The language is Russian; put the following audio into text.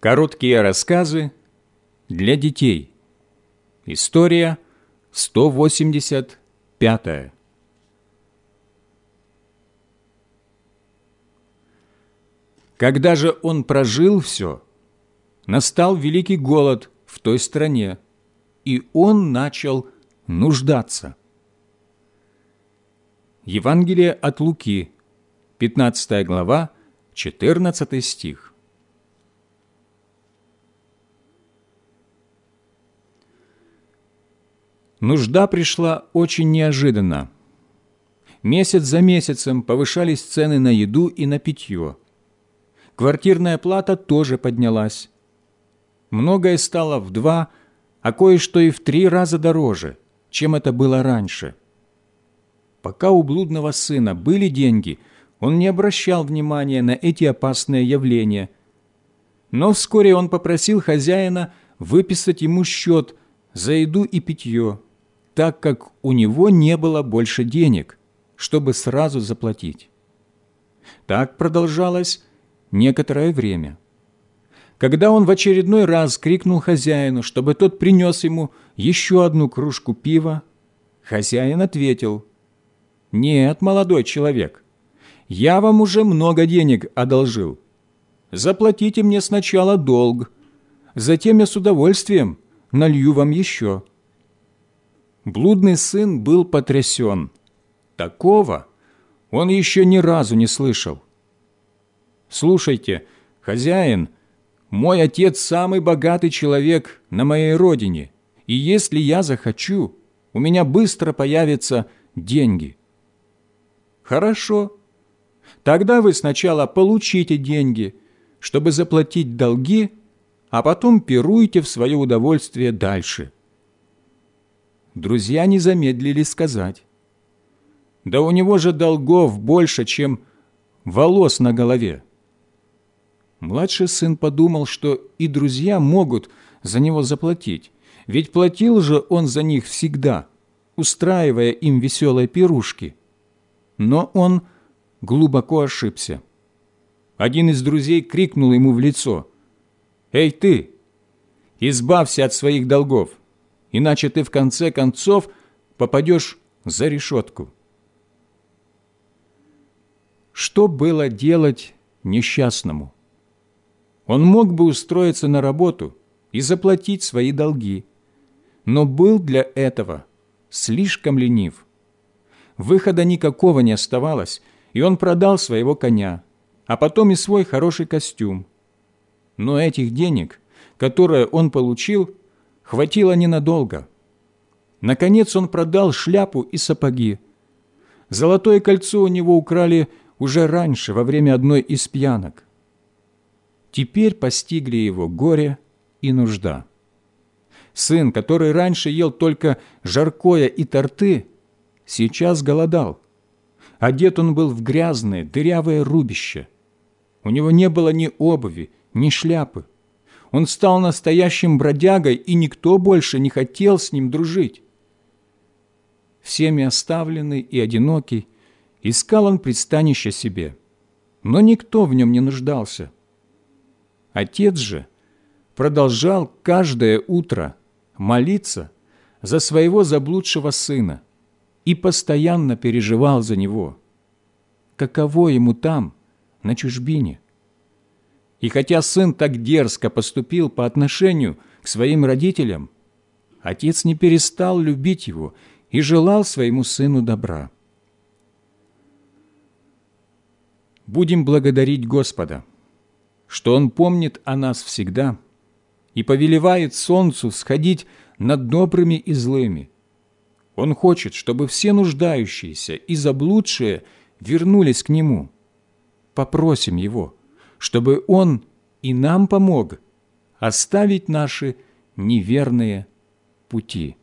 Короткие рассказы для детей. История 185. Когда же он прожил все, настал великий голод в той стране, и он начал нуждаться. Евангелие от Луки, 15 глава, 14 стих. Нужда пришла очень неожиданно. Месяц за месяцем повышались цены на еду и на питье. Квартирная плата тоже поднялась. Многое стало в два, а кое-что и в три раза дороже, чем это было раньше. Пока у блудного сына были деньги, он не обращал внимания на эти опасные явления. Но вскоре он попросил хозяина выписать ему счет за еду и питье, так как у него не было больше денег, чтобы сразу заплатить. Так продолжалось некоторое время. Когда он в очередной раз крикнул хозяину, чтобы тот принес ему еще одну кружку пива, хозяин ответил, «Нет, молодой человек, я вам уже много денег одолжил. Заплатите мне сначала долг, затем я с удовольствием налью вам еще». Блудный сын был потрясен. Такого он еще ни разу не слышал. «Слушайте, хозяин, мой отец самый богатый человек на моей родине, и если я захочу, у меня быстро появятся деньги». «Хорошо. Тогда вы сначала получите деньги, чтобы заплатить долги, а потом пируйте в свое удовольствие дальше» друзья не замедлили сказать. «Да у него же долгов больше, чем волос на голове». Младший сын подумал, что и друзья могут за него заплатить, ведь платил же он за них всегда, устраивая им веселые пирушки. Но он глубоко ошибся. Один из друзей крикнул ему в лицо, «Эй ты, избавься от своих долгов, иначе ты в конце концов попадешь за решетку. Что было делать несчастному? Он мог бы устроиться на работу и заплатить свои долги, но был для этого слишком ленив. Выхода никакого не оставалось, и он продал своего коня, а потом и свой хороший костюм. Но этих денег, которые он получил, хватило ненадолго. Наконец он продал шляпу и сапоги. Золотое кольцо у него украли уже раньше, во время одной из пьянок. Теперь постигли его горе и нужда. Сын, который раньше ел только жаркое и торты, сейчас голодал. Одет он был в грязное, дырявое рубище. У него не было ни обуви, ни шляпы. Он стал настоящим бродягой, и никто больше не хотел с ним дружить. Всеми оставленный и одинокий, искал он пристанище себе, но никто в нем не нуждался. Отец же продолжал каждое утро молиться за своего заблудшего сына и постоянно переживал за него. Каково ему там, на чужбине? И хотя сын так дерзко поступил по отношению к своим родителям, отец не перестал любить его и желал своему сыну добра. Будем благодарить Господа, что Он помнит о нас всегда и повелевает солнцу сходить над добрыми и злыми. Он хочет, чтобы все нуждающиеся и заблудшие вернулись к Нему. Попросим Его – чтобы Он и нам помог оставить наши неверные пути.